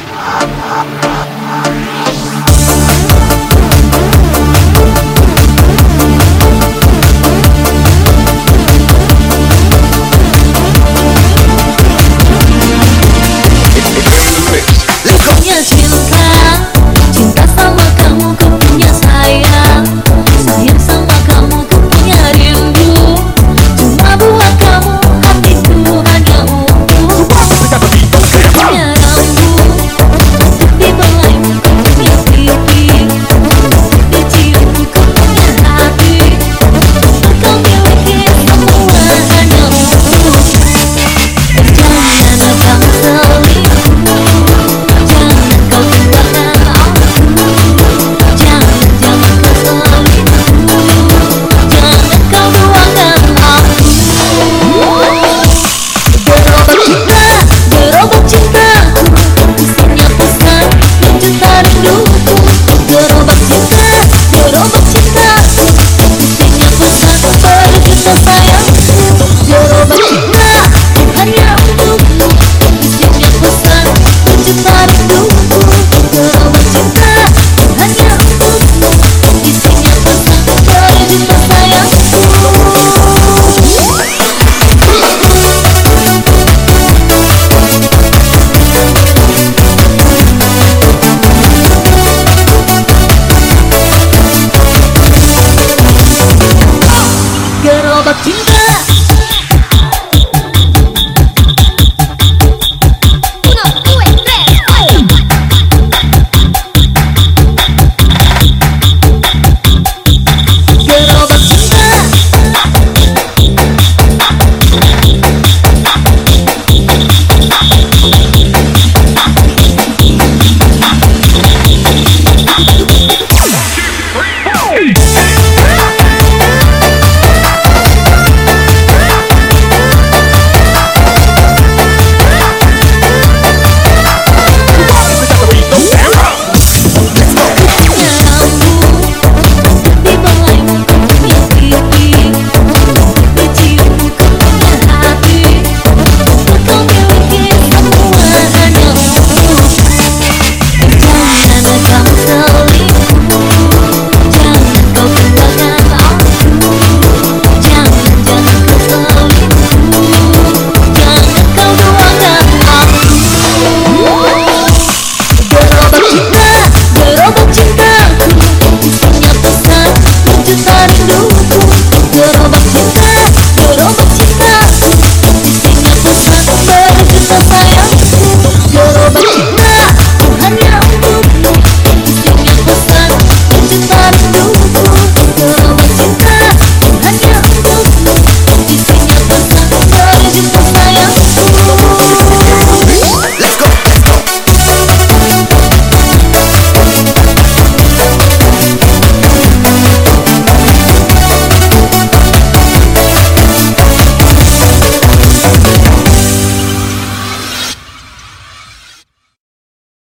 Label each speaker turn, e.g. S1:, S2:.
S1: Ha ha ha ha!
S2: 停歌。